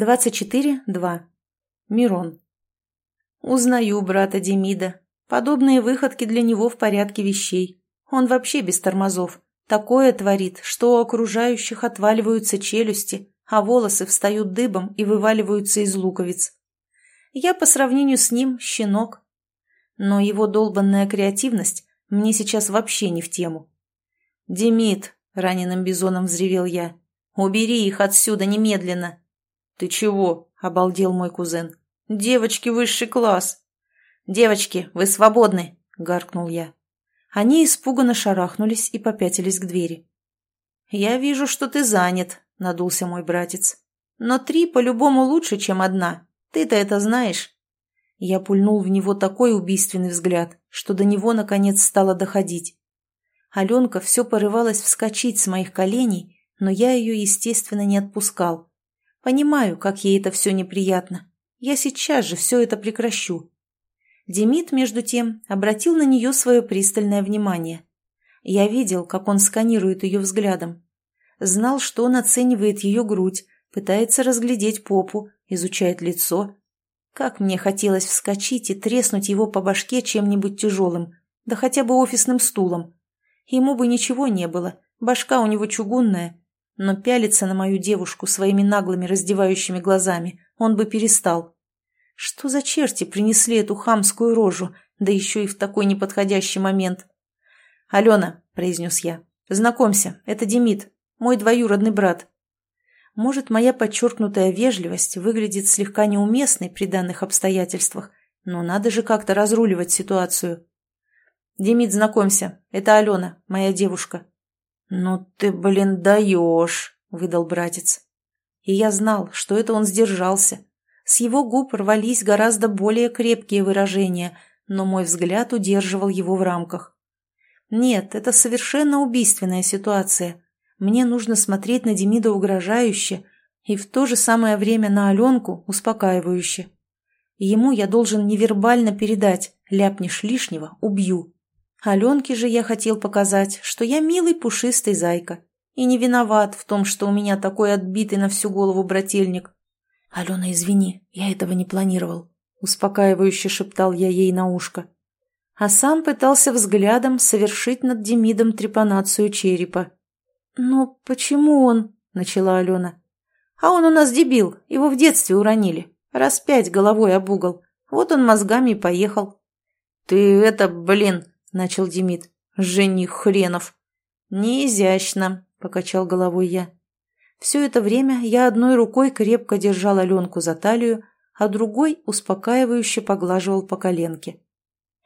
24.2. Мирон. Узнаю брата Демида. Подобные выходки для него в порядке вещей. Он вообще без тормозов. Такое творит, что у окружающих отваливаются челюсти, а волосы встают дыбом и вываливаются из луковиц. Я по сравнению с ним щенок. Но его долбанная креативность мне сейчас вообще не в тему. «Демид!» — раненым бизоном взревел я. «Убери их отсюда немедленно!» «Ты чего?» — обалдел мой кузен. «Девочки высший класс!» «Девочки, вы свободны!» — гаркнул я. Они испуганно шарахнулись и попятились к двери. «Я вижу, что ты занят», — надулся мой братец. «Но три по-любому лучше, чем одна. Ты-то это знаешь». Я пульнул в него такой убийственный взгляд, что до него наконец стало доходить. Аленка все порывалась вскочить с моих коленей, но я ее, естественно, не отпускал. Понимаю, как ей это все неприятно. Я сейчас же все это прекращу. Демид, между тем, обратил на нее свое пристальное внимание. Я видел, как он сканирует ее взглядом. Знал, что он оценивает ее грудь, пытается разглядеть попу, изучает лицо. Как мне хотелось вскочить и треснуть его по башке чем-нибудь тяжелым, да хотя бы офисным стулом. Ему бы ничего не было, башка у него чугунная, но пялиться на мою девушку своими наглыми раздевающими глазами он бы перестал. Что за черти принесли эту хамскую рожу, да еще и в такой неподходящий момент? «Алена», — произнес я, — «знакомься, это Демид, мой двоюродный брат». Может, моя подчеркнутая вежливость выглядит слегка неуместной при данных обстоятельствах, но надо же как-то разруливать ситуацию. «Демид, знакомься, это Алена, моя девушка». «Ну ты, блин, даешь», — выдал братец. И я знал, что это он сдержался. С его губ рвались гораздо более крепкие выражения, но мой взгляд удерживал его в рамках. Нет, это совершенно убийственная ситуация. Мне нужно смотреть на Демида угрожающе и в то же самое время на Аленку успокаивающе. Ему я должен невербально передать «ляпнешь лишнего – убью». Аленке же я хотел показать, что я милый пушистый зайка и не виноват в том, что у меня такой отбитый на всю голову брательник. «Алена, извини, я этого не планировал», — успокаивающе шептал я ей на ушко. А сам пытался взглядом совершить над Демидом трепанацию черепа. «Но почему он?» — начала Алена. «А он у нас дебил, его в детстве уронили. Раз пять головой об угол. Вот он мозгами и поехал». «Ты это, блин!» — начал Демид. «Жених хренов!» «Не изящно», — покачал головой я. Все это время я одной рукой крепко держал Аленку за талию, а другой успокаивающе поглаживал по коленке.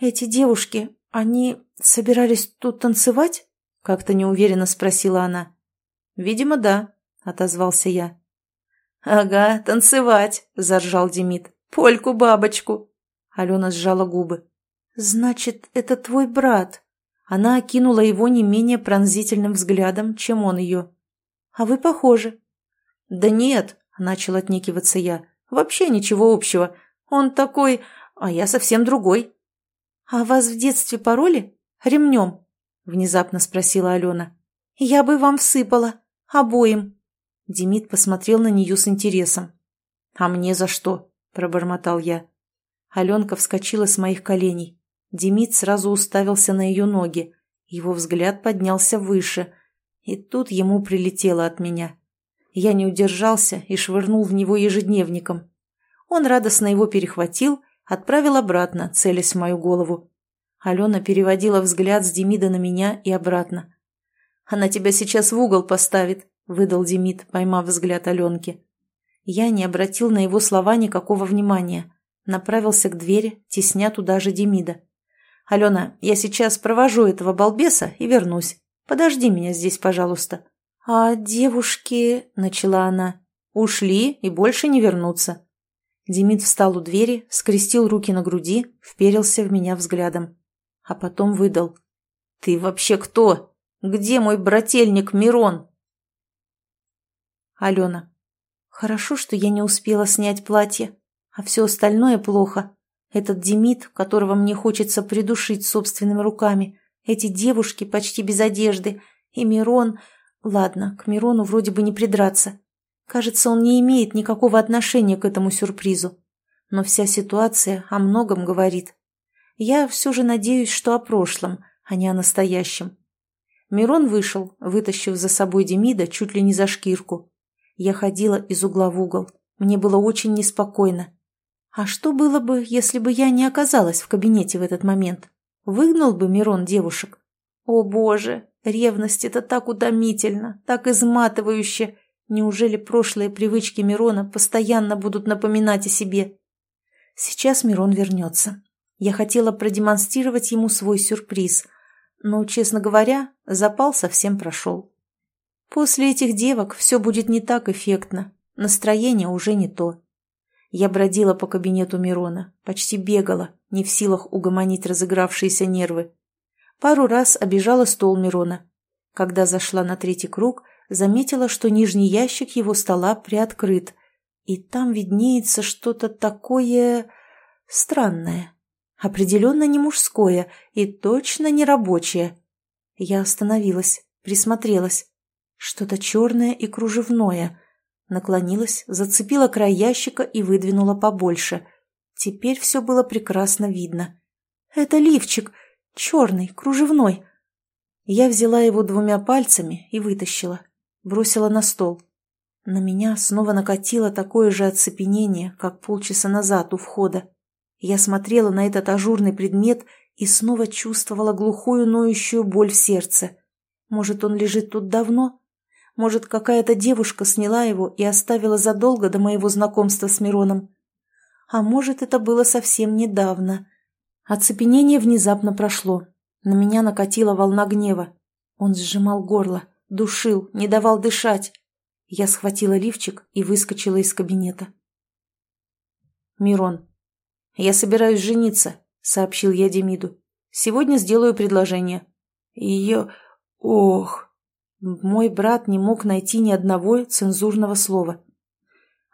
«Эти девушки, они собирались тут танцевать?» — как-то неуверенно спросила она. «Видимо, да», — отозвался я. «Ага, танцевать», — заржал Демид. «Польку-бабочку». Алена сжала губы. «Значит, это твой брат?» Она окинула его не менее пронзительным взглядом, чем он ее. «А вы похожи». «Да нет», — начал отнекиваться я, — «вообще ничего общего. Он такой, а я совсем другой». «А вас в детстве пороли? Ремнем?» — внезапно спросила Алена. «Я бы вам всыпала. Обоим». Демид посмотрел на нее с интересом. «А мне за что?» – пробормотал я. Аленка вскочила с моих коленей. Демид сразу уставился на ее ноги. Его взгляд поднялся выше. И тут ему прилетело от меня. Я не удержался и швырнул в него ежедневником. Он радостно его перехватил, отправил обратно, целясь в мою голову. Алена переводила взгляд с Демида на меня и обратно. «Она тебя сейчас в угол поставит», — выдал Демид, поймав взгляд Аленки. Я не обратил на его слова никакого внимания. Направился к двери, тесня туда же Демида. «Алена, я сейчас провожу этого балбеса и вернусь. Подожди меня здесь, пожалуйста». «А девушки...» — начала она. «Ушли и больше не вернутся». Демид встал у двери, скрестил руки на груди, вперился в меня взглядом. А потом выдал. «Ты вообще кто? Где мой брательник Мирон?» Алена. «Хорошо, что я не успела снять платье, а все остальное плохо. Этот Демид, которого мне хочется придушить собственными руками, эти девушки почти без одежды, и Мирон... Ладно, к Мирону вроде бы не придраться. Кажется, он не имеет никакого отношения к этому сюрпризу. Но вся ситуация о многом говорит. Я все же надеюсь, что о прошлом, а не о настоящем. Мирон вышел, вытащив за собой Демида чуть ли не за шкирку. Я ходила из угла в угол. Мне было очень неспокойно. А что было бы, если бы я не оказалась в кабинете в этот момент? Выгнал бы Мирон девушек? О боже, ревность — это так утомительно, так изматывающе. Неужели прошлые привычки Мирона постоянно будут напоминать о себе? Сейчас Мирон вернется. Я хотела продемонстрировать ему свой сюрприз, но, честно говоря, запал совсем прошел. После этих девок все будет не так эффектно, настроение уже не то. Я бродила по кабинету Мирона, почти бегала, не в силах угомонить разыгравшиеся нервы. Пару раз обижала стол Мирона. Когда зашла на третий круг, заметила, что нижний ящик его стола приоткрыт, и там виднеется что-то такое... странное. Определенно не мужское и точно не рабочее. Я остановилась, присмотрелась. Что-то черное и кружевное. Наклонилась, зацепила край ящика и выдвинула побольше. Теперь все было прекрасно видно. «Это лифчик! Черный, кружевной!» Я взяла его двумя пальцами и вытащила бросила на стол. На меня снова накатило такое же оцепенение, как полчаса назад у входа. Я смотрела на этот ажурный предмет и снова чувствовала глухую ноющую боль в сердце. Может, он лежит тут давно? Может, какая-то девушка сняла его и оставила задолго до моего знакомства с Мироном? А может, это было совсем недавно. Оцепенение внезапно прошло. На меня накатила волна гнева. Он сжимал горло душил, не давал дышать. Я схватила лифчик и выскочила из кабинета. Мирон. «Я собираюсь жениться», — сообщил я Демиду. «Сегодня сделаю предложение». Ее... Ох... Мой брат не мог найти ни одного цензурного слова.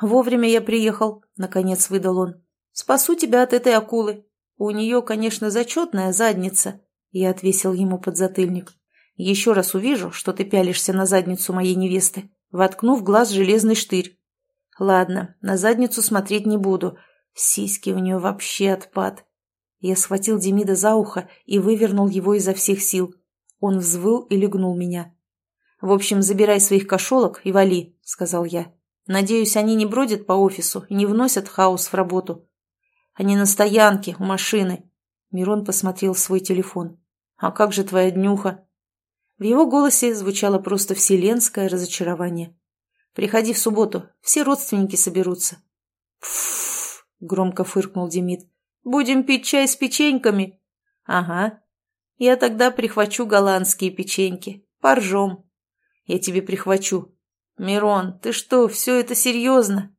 «Вовремя я приехал», — наконец выдал он. «Спасу тебя от этой акулы. У нее, конечно, зачетная задница», — я отвесил ему подзатыльник. Еще раз увижу, что ты пялишься на задницу моей невесты, воткну в глаз железный штырь. Ладно, на задницу смотреть не буду. Сиськи у нее вообще отпад. Я схватил Демида за ухо и вывернул его изо всех сил. Он взвыл и легнул меня. «В общем, забирай своих кошелок и вали», — сказал я. «Надеюсь, они не бродят по офису и не вносят хаос в работу». «Они на стоянке, у машины». Мирон посмотрел свой телефон. «А как же твоя днюха?» В его голосе звучало просто вселенское разочарование. «Приходи в субботу, все родственники соберутся». «Пф!» — громко фыркнул Демид. «Будем пить чай с печеньками?» «Ага. Я тогда прихвачу голландские печеньки. Поржем. Я тебе прихвачу. Мирон, ты что, все это серьезно?»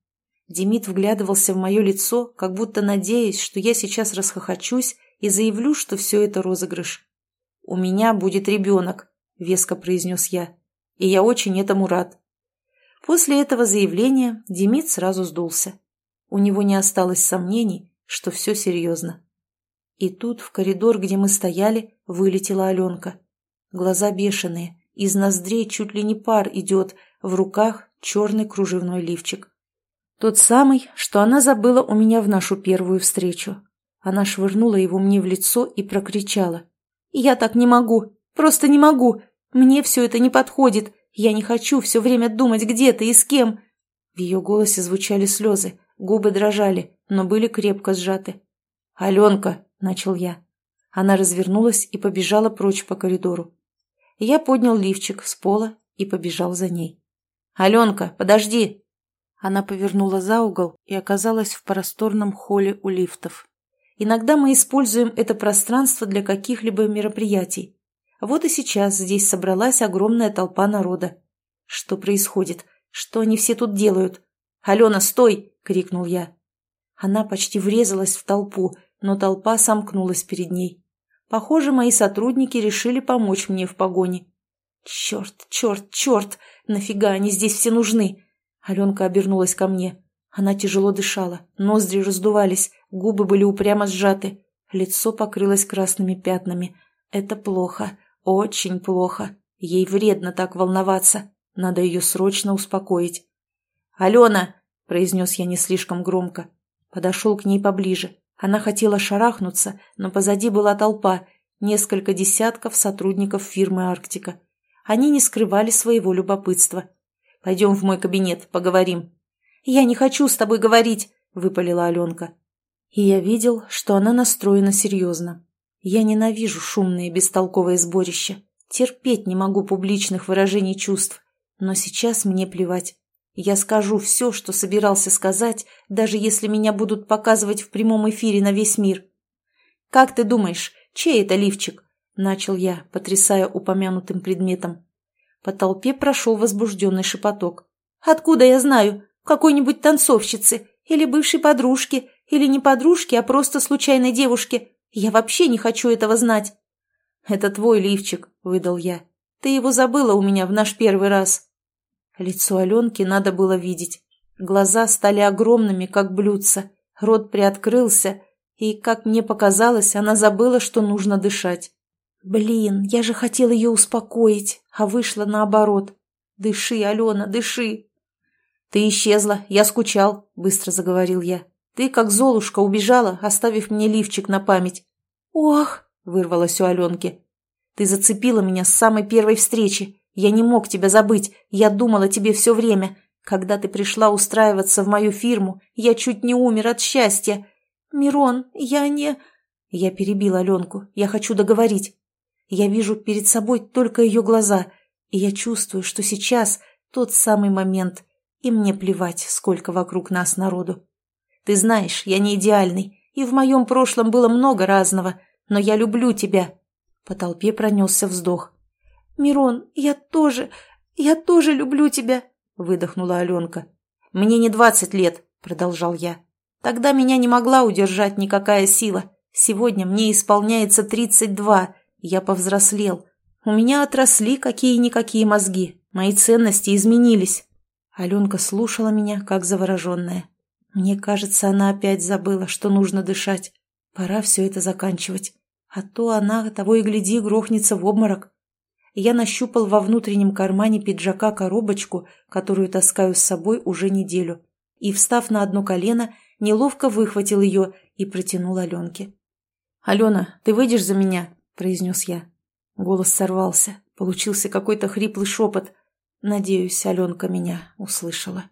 Демид вглядывался в мое лицо, как будто надеясь, что я сейчас расхохочусь и заявлю, что все это розыгрыш. «У меня будет ребенок. — веско произнес я. «И я очень этому рад». После этого заявления Демид сразу сдулся. У него не осталось сомнений, что все серьезно. И тут, в коридор, где мы стояли, вылетела Аленка. Глаза бешеные, из ноздрей чуть ли не пар идет, в руках черный кружевной лифчик. Тот самый, что она забыла у меня в нашу первую встречу. Она швырнула его мне в лицо и прокричала. «Я так не могу! Просто не могу! Мне все это не подходит. Я не хочу все время думать, где ты и с кем. В ее голосе звучали слезы, губы дрожали, но были крепко сжаты. «Аленка!» — начал я. Она развернулась и побежала прочь по коридору. Я поднял лифчик с пола и побежал за ней. «Аленка, подожди!» Она повернула за угол и оказалась в просторном холле у лифтов. Иногда мы используем это пространство для каких-либо мероприятий. Вот и сейчас здесь собралась огромная толпа народа. Что происходит? Что они все тут делают? «Алена, стой!» — крикнул я. Она почти врезалась в толпу, но толпа сомкнулась перед ней. Похоже, мои сотрудники решили помочь мне в погоне. «Черт, черт, черт! Нафига они здесь все нужны?» Аленка обернулась ко мне. Она тяжело дышала, ноздри раздувались, губы были упрямо сжаты, лицо покрылось красными пятнами. «Это плохо. Очень плохо. Ей вредно так волноваться. Надо ее срочно успокоить. «Алена!» – произнес я не слишком громко. Подошел к ней поближе. Она хотела шарахнуться, но позади была толпа, несколько десятков сотрудников фирмы «Арктика». Они не скрывали своего любопытства. «Пойдем в мой кабинет, поговорим». «Я не хочу с тобой говорить», – выпалила Аленка. И я видел, что она настроена серьезно. Я ненавижу шумные бестолковые сборища. Терпеть не могу публичных выражений чувств. Но сейчас мне плевать. Я скажу все, что собирался сказать, даже если меня будут показывать в прямом эфире на весь мир. «Как ты думаешь, чей это лифчик?» – начал я, потрясая упомянутым предметом. По толпе прошел возбужденный шепоток. «Откуда я знаю? Какой-нибудь танцовщицы? Или бывшей подружки? Или не подружки, а просто случайной девушки? Я вообще не хочу этого знать!» «Это твой лифчик», — выдал я. «Ты его забыла у меня в наш первый раз». Лицо Аленки надо было видеть. Глаза стали огромными, как блюдца. Рот приоткрылся, и, как мне показалось, она забыла, что нужно дышать. «Блин, я же хотел ее успокоить, а вышло наоборот. Дыши, Алена, дыши!» «Ты исчезла, я скучал», — быстро заговорил я. «Ты, как Золушка, убежала, оставив мне лифчик на память». «Ох!» — вырвалось у Аленки. «Ты зацепила меня с самой первой встречи. Я не мог тебя забыть, я думал о тебе все время. Когда ты пришла устраиваться в мою фирму, я чуть не умер от счастья. Мирон, я не...» Я перебил Аленку, я хочу договорить. Я вижу перед собой только ее глаза, и я чувствую, что сейчас тот самый момент, и мне плевать, сколько вокруг нас народу. Ты знаешь, я не идеальный, и в моем прошлом было много разного, но я люблю тебя. По толпе пронесся вздох. «Мирон, я тоже, я тоже люблю тебя», — выдохнула Аленка. «Мне не двадцать лет», — продолжал я. «Тогда меня не могла удержать никакая сила. Сегодня мне исполняется тридцать два, я повзрослел. У меня отросли какие-никакие мозги, мои ценности изменились. Аленка слушала меня, как завороженная. Мне кажется, она опять забыла, что нужно дышать. Пора все это заканчивать. А то она, того и гляди, грохнется в обморок. Я нащупал во внутреннем кармане пиджака коробочку, которую таскаю с собой уже неделю, и, встав на одно колено, неловко выхватил ее и протянул Аленке. «Алена, ты выйдешь за меня?» – произнес я. Голос сорвался, получился какой-то хриплый шепот – Надеюсь, Аленка меня услышала.